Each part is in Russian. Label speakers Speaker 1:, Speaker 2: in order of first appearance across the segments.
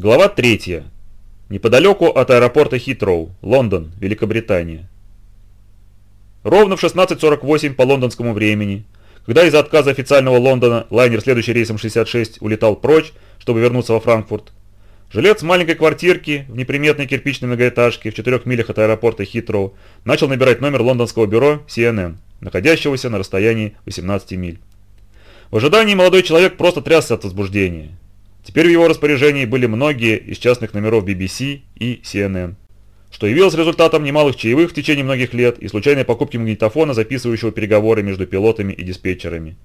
Speaker 1: Глава 3. Неподалеку от аэропорта Хитроу, Лондон, Великобритания. Ровно в 16.48 по лондонскому времени, когда из-за отказа официального Лондона лайнер, следующий рейсом 66, улетал прочь, чтобы вернуться во Франкфурт, жилец маленькой квартирки в неприметной кирпичной многоэтажке в четырех милях от аэропорта Хитроу начал набирать номер лондонского бюро CNN, находящегося на расстоянии 18 миль. В ожидании молодой человек просто трясся от возбуждения. Теперь в его распоряжении были многие из частных номеров BBC и CNN, что явилось результатом немалых чаевых в течение многих лет и случайной покупки магнитофона, записывающего переговоры между пилотами и диспетчерами.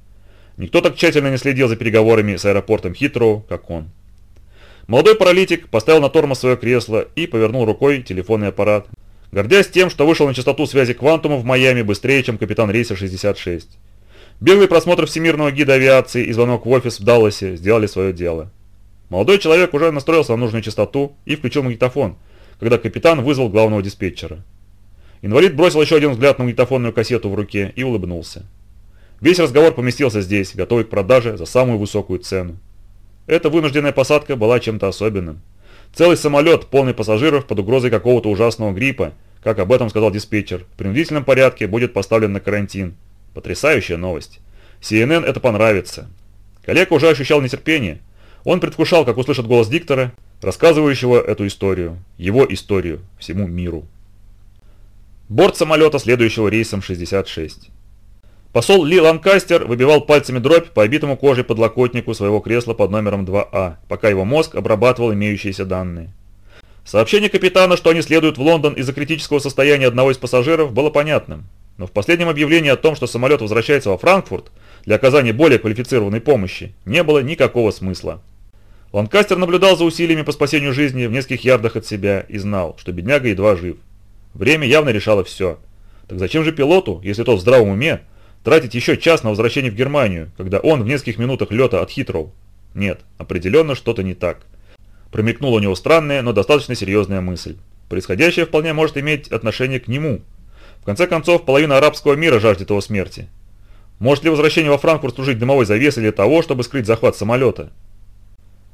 Speaker 1: Никто так тщательно не следил за переговорами с аэропортом Хитроу, как он. Молодой паралитик поставил на тормоз свое кресло и повернул рукой телефонный аппарат, гордясь тем, что вышел на частоту связи Квантума в Майами быстрее, чем капитан рейса 66. Беглый просмотр Всемирного гида авиации и звонок в офис в Далласе сделали свое дело. Молодой человек уже настроился на нужную частоту и включил магнитофон, когда капитан вызвал главного диспетчера. Инвалид бросил еще один взгляд на магнитофонную кассету в руке и улыбнулся. Весь разговор поместился здесь, готовый к продаже за самую высокую цену. Эта вынужденная посадка была чем-то особенным. Целый самолет, полный пассажиров под угрозой какого-то ужасного гриппа, как об этом сказал диспетчер, в принудительном порядке будет поставлен на карантин. Потрясающая новость. CNN это понравится. Коллега уже ощущал нетерпение – он предвкушал, как услышит голос диктора, рассказывающего эту историю, его историю, всему миру. Борт самолета, следующего рейсом 66. Посол Ли Ланкастер выбивал пальцами дробь по обитому кожей подлокотнику своего кресла под номером 2А, пока его мозг обрабатывал имеющиеся данные. Сообщение капитана, что они следуют в Лондон из-за критического состояния одного из пассажиров, было понятным. Но в последнем объявлении о том, что самолет возвращается во Франкфурт для оказания более квалифицированной помощи, не было никакого смысла. Ланкастер наблюдал за усилиями по спасению жизни в нескольких ярдах от себя и знал, что бедняга едва жив. Время явно решало все. Так зачем же пилоту, если тот в здравом уме, тратить еще час на возвращение в Германию, когда он в нескольких минутах лета от Хитроу? Нет, определенно что-то не так. Промелькнула у него странная, но достаточно серьезная мысль. Происходящее вполне может иметь отношение к нему. В конце концов, половина арабского мира жаждет его смерти. Может ли возвращение во Франкфурт служить дымовой завесой для того, чтобы скрыть захват самолета?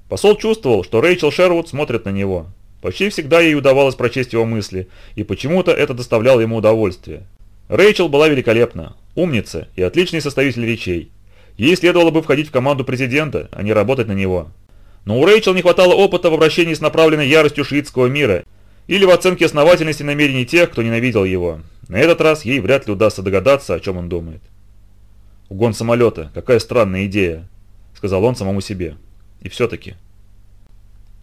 Speaker 1: Посол чувствовал, что Рэйчел Шервуд смотрит на него. Почти всегда ей удавалось прочесть его мысли, и почему-то это доставляло ему удовольствие. Рэйчел была великолепна, умница и отличный составитель речей. Ей следовало бы входить в команду президента, а не работать на него. Но у Рэйчел не хватало опыта в обращении с направленной яростью шиитского мира или в оценке основательности намерений тех, кто ненавидел его. На этот раз ей вряд ли удастся догадаться, о чем он думает. «Угон самолета, какая странная идея», — сказал он самому себе. И все-таки.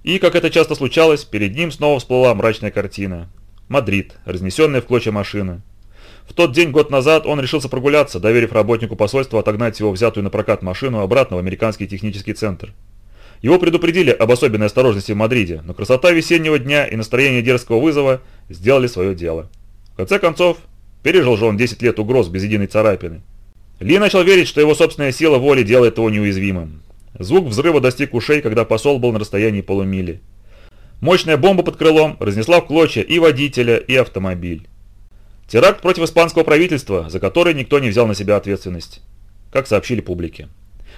Speaker 1: И, как это часто случалось, перед ним снова всплыла мрачная картина. Мадрид, разнесенная в клочья машина. В тот день год назад он решился прогуляться, доверив работнику посольства отогнать его взятую на прокат машину обратно в американский технический центр. Его предупредили об особенной осторожности в Мадриде, но красота весеннего дня и настроение дерзкого вызова сделали свое дело. В конце концов, пережил же он 10 лет угроз без единой царапины. Ли начал верить, что его собственная сила воли делает его неуязвимым. Звук взрыва достиг ушей, когда посол был на расстоянии полумили. Мощная бомба под крылом разнесла в клочья и водителя, и автомобиль. Теракт против испанского правительства, за который никто не взял на себя ответственность, как сообщили публике.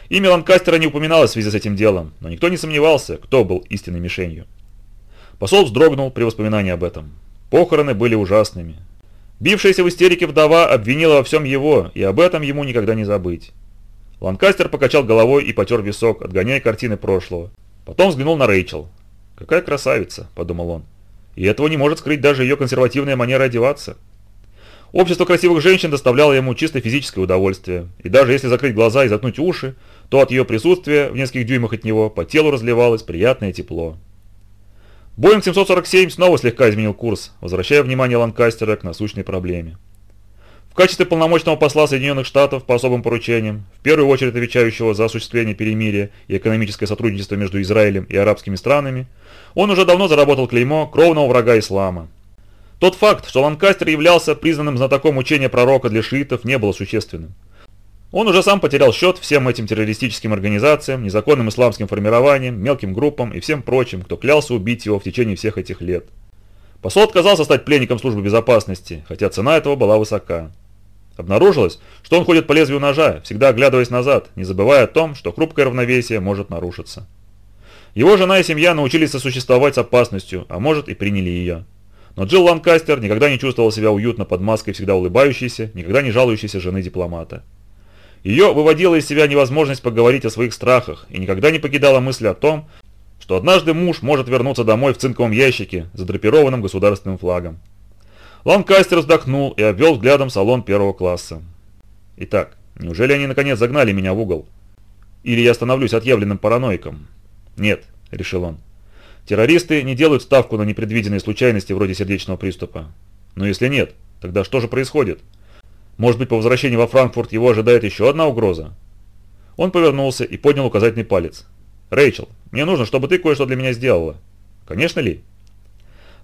Speaker 1: Имя Ланкастера не упоминалось в связи с этим делом, но никто не сомневался, кто был истинной мишенью. Посол вздрогнул при воспоминании об этом. Похороны были ужасными. Бившаяся в истерике вдова обвинила во всем его, и об этом ему никогда не забыть. Ланкастер покачал головой и потер висок, отгоняя картины прошлого. Потом взглянул на Рэйчел. «Какая красавица», – подумал он. «И этого не может скрыть даже ее консервативная манера одеваться». Общество красивых женщин доставляло ему чисто физическое удовольствие, и даже если закрыть глаза и заткнуть уши, то от ее присутствия в нескольких дюймах от него по телу разливалось приятное тепло. Боинг 747 снова слегка изменил курс, возвращая внимание Ланкастера к насущной проблеме качестве полномочного посла Соединенных Штатов по особым поручениям, в первую очередь отвечающего за осуществление перемирия и экономическое сотрудничество между Израилем и арабскими странами, он уже давно заработал клеймо кровного врага ислама. Тот факт, что Ланкастер являлся признанным знатоком учения пророка для шиитов, не было существенным. Он уже сам потерял счет всем этим террористическим организациям, незаконным исламским формированиям, мелким группам и всем прочим, кто клялся убить его в течение всех этих лет. Посол отказался стать пленником службы безопасности, хотя цена этого была высока. Обнаружилось, что он ходит по лезвию ножа, всегда оглядываясь назад, не забывая о том, что хрупкое равновесие может нарушиться. Его жена и семья научились сосуществовать с опасностью, а может и приняли ее. Но Джилл Ланкастер никогда не чувствовал себя уютно под маской всегда улыбающейся, никогда не жалующейся жены дипломата. Ее выводила из себя невозможность поговорить о своих страхах и никогда не покидала мысль о том, что однажды муж может вернуться домой в цинковом ящике, задрапированном государственным флагом. Ланкастер вздохнул и обвел взглядом салон первого класса. Итак, неужели они наконец загнали меня в угол? Или я становлюсь отъявленным параноиком? Нет, решил он. Террористы не делают ставку на непредвиденные случайности вроде сердечного приступа. Но если нет, тогда что же происходит? Может быть, по возвращении во Франкфурт его ожидает еще одна угроза? Он повернулся и поднял указательный палец. «Рэйчел, мне нужно, чтобы ты кое-что для меня сделала». «Конечно ли?»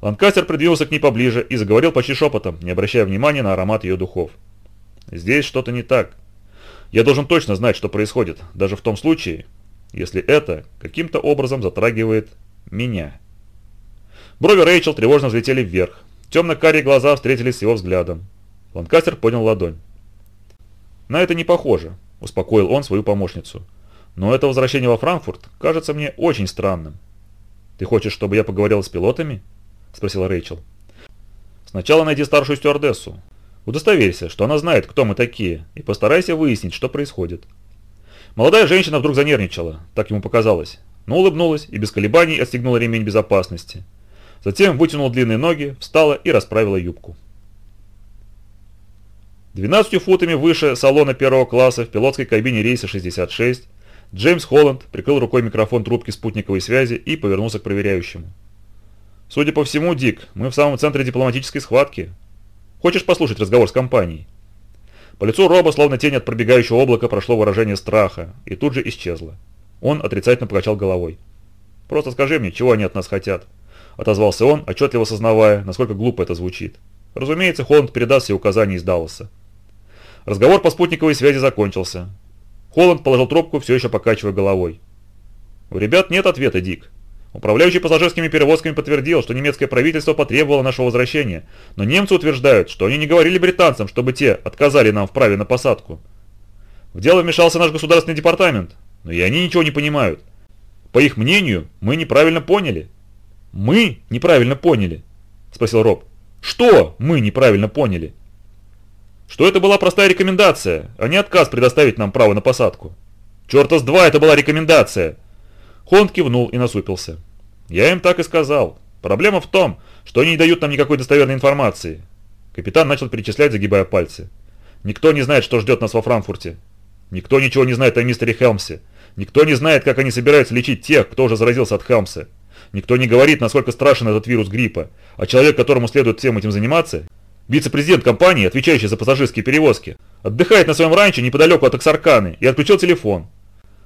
Speaker 1: Ланкастер придвинулся к ней поближе и заговорил почти шепотом, не обращая внимания на аромат ее духов. «Здесь что-то не так. Я должен точно знать, что происходит, даже в том случае, если это каким-то образом затрагивает меня». Брови Рэйчел тревожно взлетели вверх. Темно-карие глаза встретились с его взглядом. Ланкастер поднял ладонь. «На это не похоже», – успокоил он свою помощницу. «Но это возвращение во Франкфурт кажется мне очень странным». «Ты хочешь, чтобы я поговорил с пилотами?» – спросила Рэйчел. «Сначала найди старшую стюардессу. Удостоверься, что она знает, кто мы такие, и постарайся выяснить, что происходит». Молодая женщина вдруг занервничала, так ему показалось, но улыбнулась и без колебаний отстегнула ремень безопасности. Затем вытянула длинные ноги, встала и расправила юбку. 12 футами выше салона первого класса в пилотской кабине рейса 66 Джеймс Холланд прикрыл рукой микрофон трубки спутниковой связи и повернулся к проверяющему. «Судя по всему, Дик, мы в самом центре дипломатической схватки. Хочешь послушать разговор с компанией?» По лицу Роба, словно тень от пробегающего облака, прошло выражение страха и тут же исчезло. Он отрицательно покачал головой. «Просто скажи мне, чего они от нас хотят?» Отозвался он, отчетливо сознавая, насколько глупо это звучит. Разумеется, Холланд передаст все указания из Далласа. Разговор по спутниковой связи закончился. Холланд положил трубку, все еще покачивая головой. «У ребят нет ответа, Дик. Управляющий пассажирскими перевозками подтвердил, что немецкое правительство потребовало нашего возвращения, но немцы утверждают, что они не говорили британцам, чтобы те отказали нам в праве на посадку. В дело вмешался наш государственный департамент, но и они ничего не понимают. По их мнению, мы неправильно поняли». «Мы неправильно поняли?» – спросил Роб. «Что мы неправильно поняли?» что это была простая рекомендация, а не отказ предоставить нам право на посадку. Черта с два, это была рекомендация. Хонд кивнул и насупился. Я им так и сказал. Проблема в том, что они не дают нам никакой достоверной информации. Капитан начал перечислять, загибая пальцы. Никто не знает, что ждет нас во Франкфурте. Никто ничего не знает о мистере Хелмсе. Никто не знает, как они собираются лечить тех, кто уже заразился от Хелмса. Никто не говорит, насколько страшен этот вирус гриппа, а человек, которому следует всем этим заниматься, Вице-президент компании, отвечающий за пассажирские перевозки, отдыхает на своем ранчо неподалеку от Аксарканы и отключил телефон.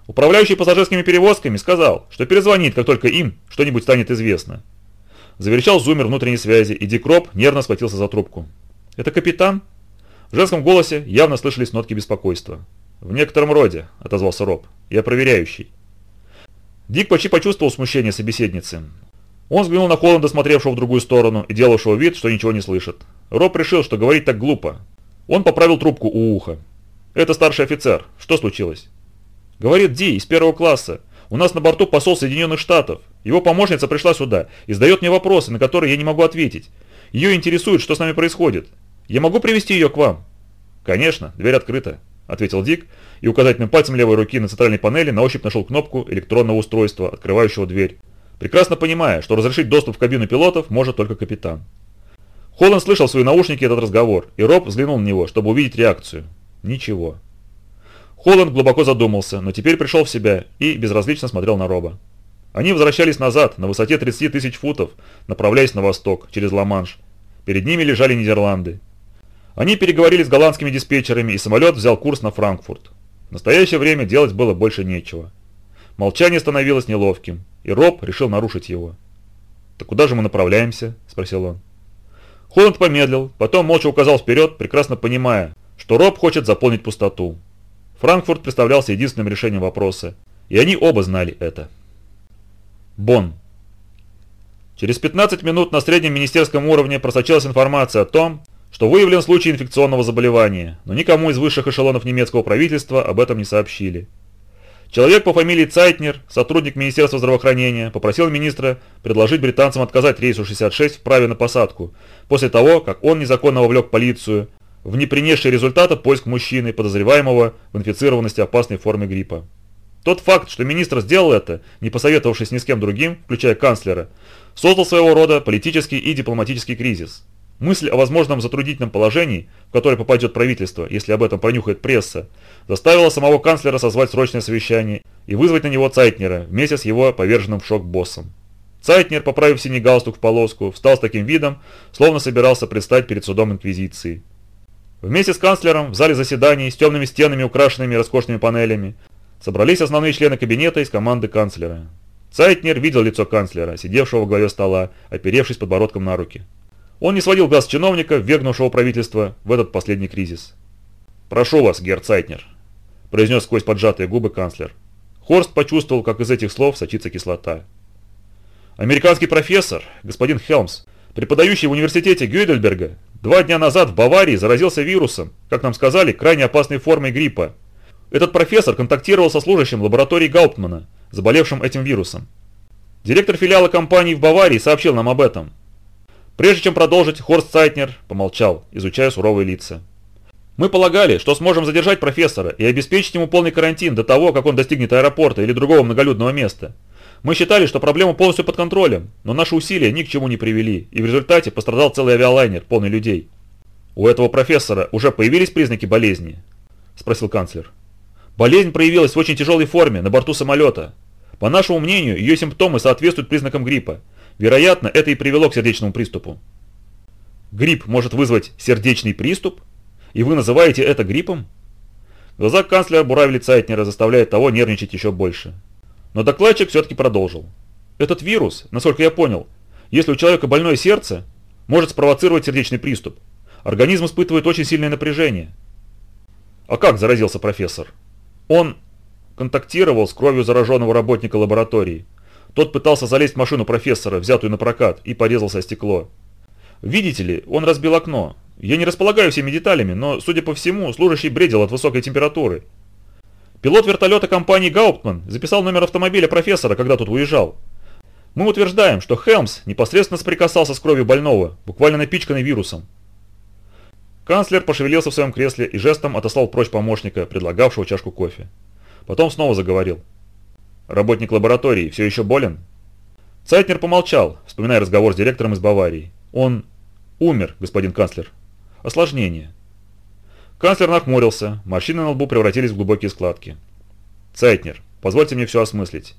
Speaker 1: Управляющий пассажирскими перевозками сказал, что перезвонит, как только им что-нибудь станет известно. Заверещал зумер внутренней связи, и Дикроп нервно схватился за трубку. «Это капитан?» В женском голосе явно слышались нотки беспокойства. «В некотором роде», — отозвался Роб. «Я проверяющий». Дик почти почувствовал смущение собеседницы. Он взглянул на Холланда, смотревшего в другую сторону и делавшего вид, что ничего не слышит. Роб решил, что говорить так глупо. Он поправил трубку у уха. «Это старший офицер. Что случилось?» «Говорит Ди из первого класса. У нас на борту посол Соединенных Штатов. Его помощница пришла сюда и задает мне вопросы, на которые я не могу ответить. Ее интересует, что с нами происходит. Я могу привести ее к вам?» «Конечно, дверь открыта», — ответил Дик и указательным пальцем левой руки на центральной панели на ощупь нашел кнопку электронного устройства, открывающего дверь, прекрасно понимая, что разрешить доступ в кабину пилотов может только капитан. Холланд слышал в свои наушники этот разговор, и Роб взглянул на него, чтобы увидеть реакцию. Ничего. Холланд глубоко задумался, но теперь пришел в себя и безразлично смотрел на Роба. Они возвращались назад, на высоте 30 тысяч футов, направляясь на восток, через Ла-Манш. Перед ними лежали Нидерланды. Они переговорили с голландскими диспетчерами, и самолет взял курс на Франкфурт. В настоящее время делать было больше нечего. Молчание становилось неловким, и Роб решил нарушить его. «Так куда же мы направляемся?» – спросил он. Холланд помедлил, потом молча указал вперед, прекрасно понимая, что Роб хочет заполнить пустоту. Франкфурт представлялся единственным решением вопроса, и они оба знали это. Бонн. Через 15 минут на среднем министерском уровне просочилась информация о том, что выявлен случай инфекционного заболевания, но никому из высших эшелонов немецкого правительства об этом не сообщили. Человек по фамилии Цайтнер, сотрудник Министерства здравоохранения, попросил министра предложить британцам отказать рейсу 66 в праве на посадку, после того, как он незаконно вовлек полицию в не принесший результата поиск мужчины, подозреваемого в инфицированности опасной формы гриппа. Тот факт, что министр сделал это, не посоветовавшись ни с кем другим, включая канцлера, создал своего рода политический и дипломатический кризис. Мысль о возможном затруднительном положении, в которое попадет правительство, если об этом пронюхает пресса, заставила самого канцлера созвать срочное совещание и вызвать на него Цайтнера вместе с его поверженным в шок боссом. Цайтнер, поправив синий галстук в полоску, встал с таким видом, словно собирался предстать перед судом Инквизиции. Вместе с канцлером в зале заседаний с темными стенами, украшенными роскошными панелями, собрались основные члены кабинета из команды канцлера. Цайтнер видел лицо канцлера, сидевшего во главе стола, оперевшись подбородком на руки. Он не сводил глаз чиновника, ввергнувшего правительство в этот последний кризис. «Прошу вас, герр Цайтнер», – произнес сквозь поджатые губы канцлер. Хорст почувствовал, как из этих слов сочится кислота. Американский профессор, господин Хелмс, преподающий в университете Гюйдельберга, два дня назад в Баварии заразился вирусом, как нам сказали, крайне опасной формой гриппа. Этот профессор контактировал со служащим лаборатории Гауптмана, заболевшим этим вирусом. Директор филиала компании в Баварии сообщил нам об этом. Прежде чем продолжить, Хорст Сайтнер помолчал, изучая суровые лица. Мы полагали, что сможем задержать профессора и обеспечить ему полный карантин до того, как он достигнет аэропорта или другого многолюдного места. Мы считали, что проблема полностью под контролем, но наши усилия ни к чему не привели, и в результате пострадал целый авиалайнер, полный людей. «У этого профессора уже появились признаки болезни?» – спросил канцлер. «Болезнь проявилась в очень тяжелой форме на борту самолета. По нашему мнению, ее симптомы соответствуют признакам гриппа. Вероятно, это и привело к сердечному приступу. Грипп может вызвать сердечный приступ? И вы называете это гриппом? Глаза канцлера буравили Цайтнера, заставляя того нервничать еще больше. Но докладчик все-таки продолжил. Этот вирус, насколько я понял, если у человека больное сердце, может спровоцировать сердечный приступ. Организм испытывает очень сильное напряжение. А как заразился профессор? Он контактировал с кровью зараженного работника лаборатории. Тот пытался залезть в машину профессора, взятую на прокат, и порезался о стекло. Видите ли, он разбил окно. Я не располагаю всеми деталями, но, судя по всему, служащий бредил от высокой температуры. Пилот вертолета компании Гауптман записал номер автомобиля профессора, когда тот уезжал. Мы утверждаем, что Хелмс непосредственно соприкасался с кровью больного, буквально напичканной вирусом. Канцлер пошевелился в своем кресле и жестом отослал прочь помощника, предлагавшего чашку кофе. Потом снова заговорил. Работник лаборатории все еще болен? Цайтнер помолчал, вспоминая разговор с директором из Баварии. Он умер, господин канцлер. Осложнение. Канцлер нахмурился, морщины на лбу превратились в глубокие складки. Цайтнер, позвольте мне все осмыслить.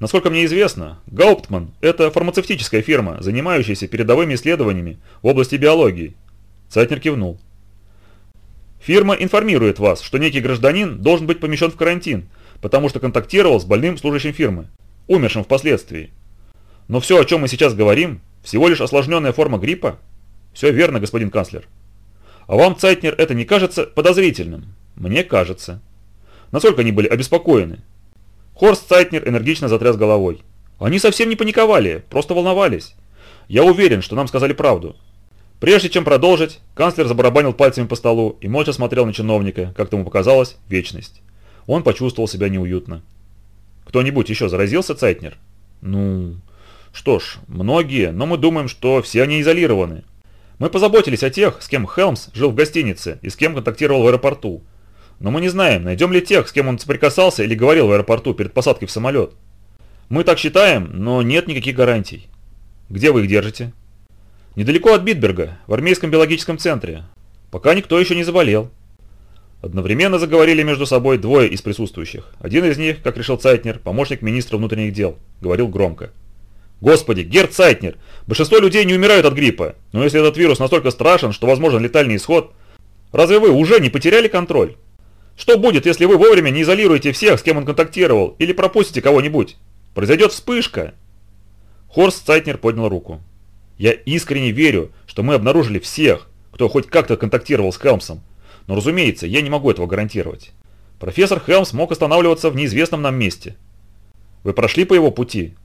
Speaker 1: Насколько мне известно, Гауптман – это фармацевтическая фирма, занимающаяся передовыми исследованиями в области биологии. Цайтнер кивнул. Фирма информирует вас, что некий гражданин должен быть помещен в карантин – потому что контактировал с больным служащим фирмы, умершим впоследствии. Но все, о чем мы сейчас говорим, всего лишь осложненная форма гриппа? Все верно, господин канцлер. А вам, Цайтнер, это не кажется подозрительным? Мне кажется. Насколько они были обеспокоены? Хорст Цайтнер энергично затряс головой. Они совсем не паниковали, просто волновались. Я уверен, что нам сказали правду. Прежде чем продолжить, канцлер забарабанил пальцами по столу и молча смотрел на чиновника, как тому показалось, вечность. Он почувствовал себя неуютно. «Кто-нибудь еще заразился, Цайтнер?» «Ну...» «Что ж, многие, но мы думаем, что все они изолированы. Мы позаботились о тех, с кем Хелмс жил в гостинице и с кем контактировал в аэропорту. Но мы не знаем, найдем ли тех, с кем он соприкасался или говорил в аэропорту перед посадкой в самолет. Мы так считаем, но нет никаких гарантий. Где вы их держите? Недалеко от Битберга, в армейском биологическом центре. Пока никто еще не заболел. Одновременно заговорили между собой двое из присутствующих. Один из них, как решил Цайтнер, помощник министра внутренних дел, говорил громко. «Господи, Герд Цайтнер! Большинство людей не умирают от гриппа, но если этот вирус настолько страшен, что возможен летальный исход, разве вы уже не потеряли контроль? Что будет, если вы вовремя не изолируете всех, с кем он контактировал, или пропустите кого-нибудь? Произойдет вспышка!» Хорст Цайтнер поднял руку. «Я искренне верю, что мы обнаружили всех, кто хоть как-то контактировал с Хелмсом, но, разумеется, я не могу этого гарантировать. Профессор Хелмс мог останавливаться в неизвестном нам месте. «Вы прошли по его пути?» –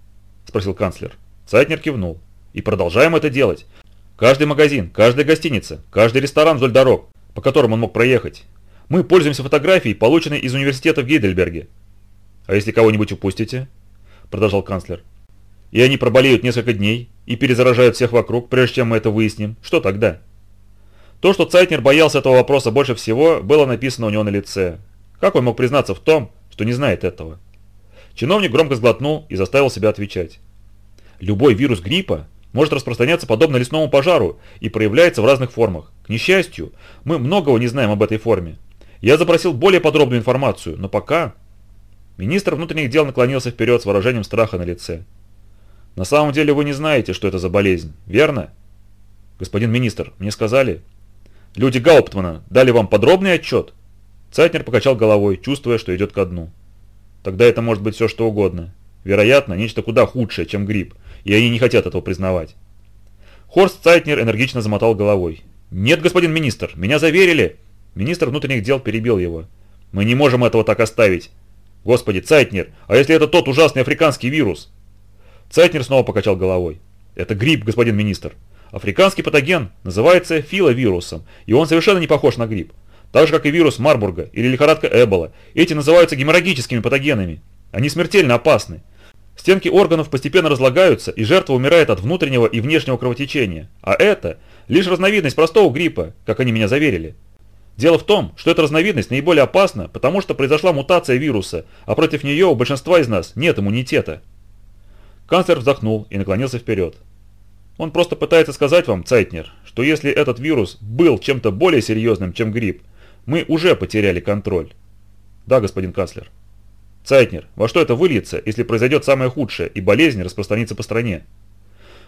Speaker 1: спросил канцлер. Цайтнер кивнул. «И продолжаем это делать. Каждый магазин, каждая гостиница, каждый ресторан вдоль дорог, по которым он мог проехать. Мы пользуемся фотографией, полученной из университета в Гейдельберге. А если кого-нибудь упустите? Продолжал канцлер. И они проболеют несколько дней и перезаражают всех вокруг, прежде чем мы это выясним. Что тогда? То, что Цайтнер боялся этого вопроса больше всего, было написано у него на лице. Как он мог признаться в том, что не знает этого? Чиновник громко сглотнул и заставил себя отвечать. Любой вирус гриппа может распространяться подобно лесному пожару и проявляется в разных формах. К несчастью, мы многого не знаем об этой форме. Я запросил более подробную информацию, но пока... Министр внутренних дел наклонился вперед с выражением страха на лице. На самом деле вы не знаете, что это за болезнь, верно? Господин министр, мне сказали... Люди Гауптмана дали вам подробный отчет? Цайтнер покачал головой, чувствуя, что идет ко дну. Тогда это может быть все что угодно. Вероятно, нечто куда худшее, чем грипп, и они не хотят этого признавать. Хорст Цайтнер энергично замотал головой. «Нет, господин министр, меня заверили!» Министр внутренних дел перебил его. «Мы не можем этого так оставить!» «Господи, Цайтнер, а если это тот ужасный африканский вирус?» Цайтнер снова покачал головой. «Это грипп, господин министр. Африканский патоген называется филовирусом, и он совершенно не похож на грипп. Так же, как и вирус Марбурга или лихорадка Эбола. Эти называются геморрагическими патогенами. Они смертельно опасны. Стенки органов постепенно разлагаются, и жертва умирает от внутреннего и внешнего кровотечения. А это лишь разновидность простого гриппа, как они меня заверили. Дело в том, что эта разновидность наиболее опасна, потому что произошла мутация вируса, а против нее у большинства из нас нет иммунитета. Канцлер вздохнул и наклонился вперед. Он просто пытается сказать вам, Цайтнер, что если этот вирус был чем-то более серьезным, чем грипп, мы уже потеряли контроль. Да, господин канцлер. Цайтнер, во что это выльется, если произойдет самое худшее и болезнь распространится по стране?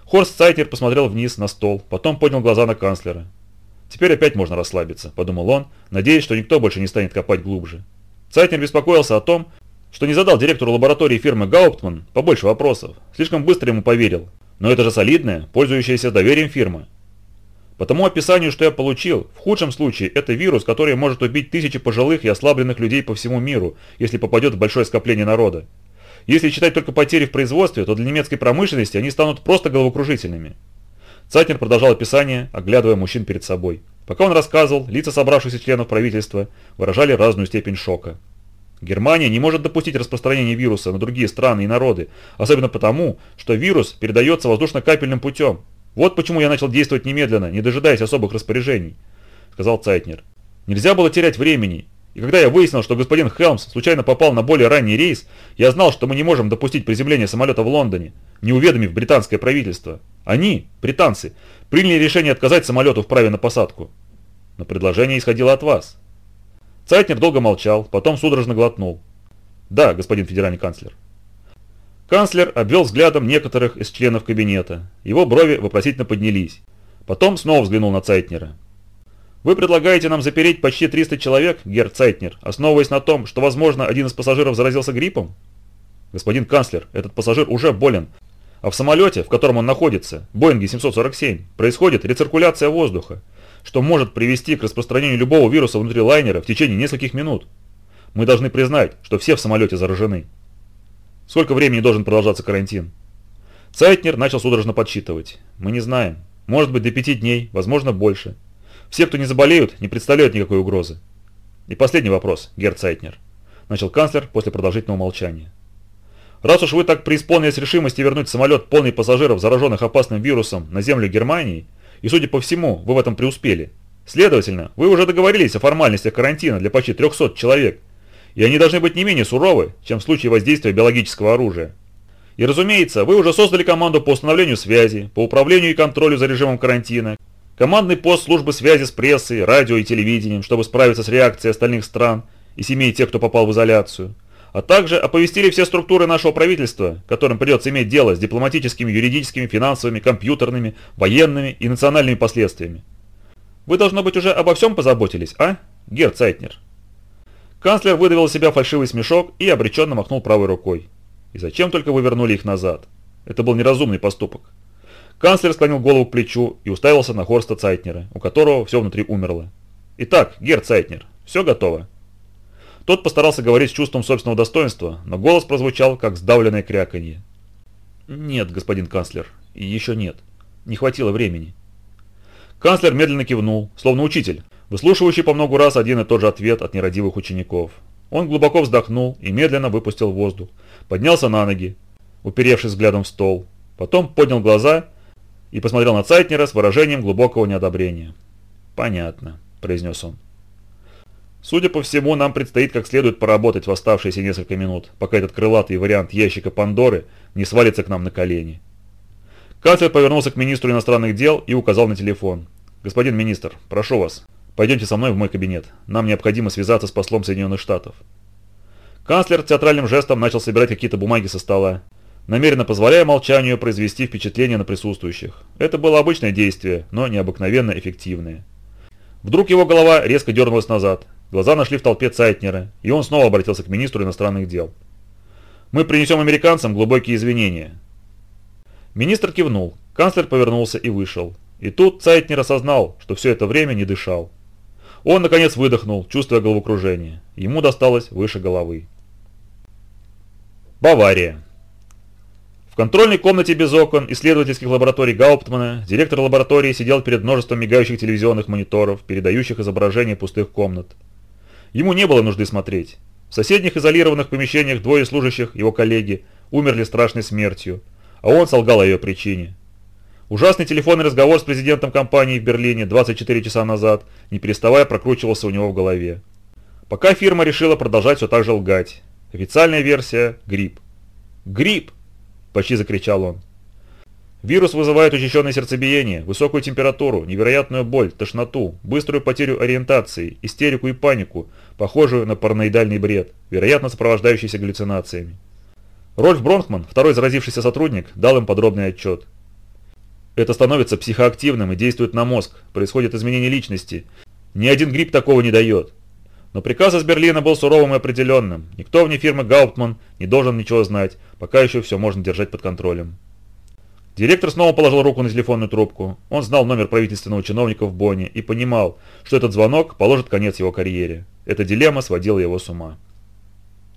Speaker 1: Хорст Цайтнер посмотрел вниз на стол, потом поднял глаза на канцлера. Теперь опять можно расслабиться, подумал он, надеясь, что никто больше не станет копать глубже. Цайтнер беспокоился о том, что не задал директору лаборатории фирмы Гауптман побольше вопросов. Слишком быстро ему поверил. Но это же солидная, пользующаяся доверием фирма. По тому описанию, что я получил, в худшем случае это вирус, который может убить тысячи пожилых и ослабленных людей по всему миру, если попадет в большое скопление народа. Если считать только потери в производстве, то для немецкой промышленности они станут просто головокружительными. Цатнер продолжал описание, оглядывая мужчин перед собой. Пока он рассказывал, лица собравшихся членов правительства выражали разную степень шока. Германия не может допустить распространения вируса на другие страны и народы, особенно потому, что вирус передается воздушно-капельным путем, «Вот почему я начал действовать немедленно, не дожидаясь особых распоряжений», — сказал Цайтнер. «Нельзя было терять времени, и когда я выяснил, что господин Хелмс случайно попал на более ранний рейс, я знал, что мы не можем допустить приземления самолета в Лондоне, не уведомив британское правительство. Они, британцы, приняли решение отказать самолету в праве на посадку. Но предложение исходило от вас». Цайтнер долго молчал, потом судорожно глотнул. «Да, господин федеральный канцлер». Канцлер обвел взглядом некоторых из членов кабинета. Его брови вопросительно поднялись. Потом снова взглянул на Цайтнера. «Вы предлагаете нам запереть почти 300 человек, Герр Цайтнер, основываясь на том, что, возможно, один из пассажиров заразился гриппом?» «Господин канцлер, этот пассажир уже болен, а в самолете, в котором он находится, Боинге 747, происходит рециркуляция воздуха, что может привести к распространению любого вируса внутри лайнера в течение нескольких минут. Мы должны признать, что все в самолете заражены». Сколько времени должен продолжаться карантин? Цайтнер начал судорожно подсчитывать. Мы не знаем. Может быть до пяти дней, возможно больше. Все, кто не заболеют, не представляют никакой угрозы. И последний вопрос, Герр Цайтнер. Начал канцлер после продолжительного молчания. Раз уж вы так преисполнились решимости вернуть самолет полный пассажиров, зараженных опасным вирусом, на землю Германии, и судя по всему, вы в этом преуспели, следовательно, вы уже договорились о формальностях карантина для почти 300 человек – и они должны быть не менее суровы, чем в случае воздействия биологического оружия. И разумеется, вы уже создали команду по установлению связи, по управлению и контролю за режимом карантина, командный пост службы связи с прессой, радио и телевидением, чтобы справиться с реакцией остальных стран и семей тех, кто попал в изоляцию, а также оповестили все структуры нашего правительства, которым придется иметь дело с дипломатическими, юридическими, финансовыми, компьютерными, военными и национальными последствиями. Вы, должно быть, уже обо всем позаботились, а, Герр Цайтнер? Канцлер выдавил из себя фальшивый смешок и обреченно махнул правой рукой. И зачем только вы вернули их назад? Это был неразумный поступок. Канцлер склонил голову к плечу и уставился на Хорста Цайтнера, у которого все внутри умерло. «Итак, Герр Цайтнер, все готово?» Тот постарался говорить с чувством собственного достоинства, но голос прозвучал, как сдавленное кряканье. «Нет, господин канцлер, еще нет. Не хватило времени». Канцлер медленно кивнул, словно учитель, выслушивающий по многу раз один и тот же ответ от нерадивых учеников. Он глубоко вздохнул и медленно выпустил воздух. Поднялся на ноги, уперевшись взглядом в стол. Потом поднял глаза и посмотрел на Цайтнера с выражением глубокого неодобрения. «Понятно», – произнес он. «Судя по всему, нам предстоит как следует поработать в оставшиеся несколько минут, пока этот крылатый вариант ящика Пандоры не свалится к нам на колени». Канцлер повернулся к министру иностранных дел и указал на телефон. «Господин министр, прошу вас, пойдемте со мной в мой кабинет. Нам необходимо связаться с послом Соединенных Штатов». Канцлер театральным жестом начал собирать какие-то бумаги со стола намеренно позволяя молчанию произвести впечатление на присутствующих. Это было обычное действие, но необыкновенно эффективное. Вдруг его голова резко дернулась назад, глаза нашли в толпе Цайтнера, и он снова обратился к министру иностранных дел. «Мы принесем американцам глубокие извинения». Министр кивнул, канцлер повернулся и вышел. И тут Цайтнер осознал, что все это время не дышал. Он, наконец, выдохнул, чувствуя головокружение. Ему досталось выше головы. Бавария. В контрольной комнате без окон исследовательских лабораторий Гауптмана директор лаборатории сидел перед множеством мигающих телевизионных мониторов, передающих изображения пустых комнат. Ему не было нужды смотреть. В соседних изолированных помещениях двое служащих, его коллеги, умерли страшной смертью, а он солгал о ее причине. Ужасный телефонный разговор с президентом компании в Берлине 24 часа назад, не переставая, прокручивался у него в голове. Пока фирма решила продолжать все так же лгать. Официальная версия – грипп. Грипп! – почти закричал он. Вирус вызывает учащенное сердцебиение, высокую температуру, невероятную боль, тошноту, быструю потерю ориентации, истерику и панику, похожую на параноидальный бред, вероятно сопровождающийся галлюцинациями. Рольф Бронхман, второй заразившийся сотрудник, дал им подробный отчет. Это становится психоактивным и действует на мозг, происходит изменение личности. Ни один грипп такого не дает. Но приказ из Берлина был суровым и определенным. Никто вне фирмы Гауптман не должен ничего знать, пока еще все можно держать под контролем. Директор снова положил руку на телефонную трубку. Он знал номер правительственного чиновника в Бонне и понимал, что этот звонок положит конец его карьере. Эта дилемма сводила его с ума.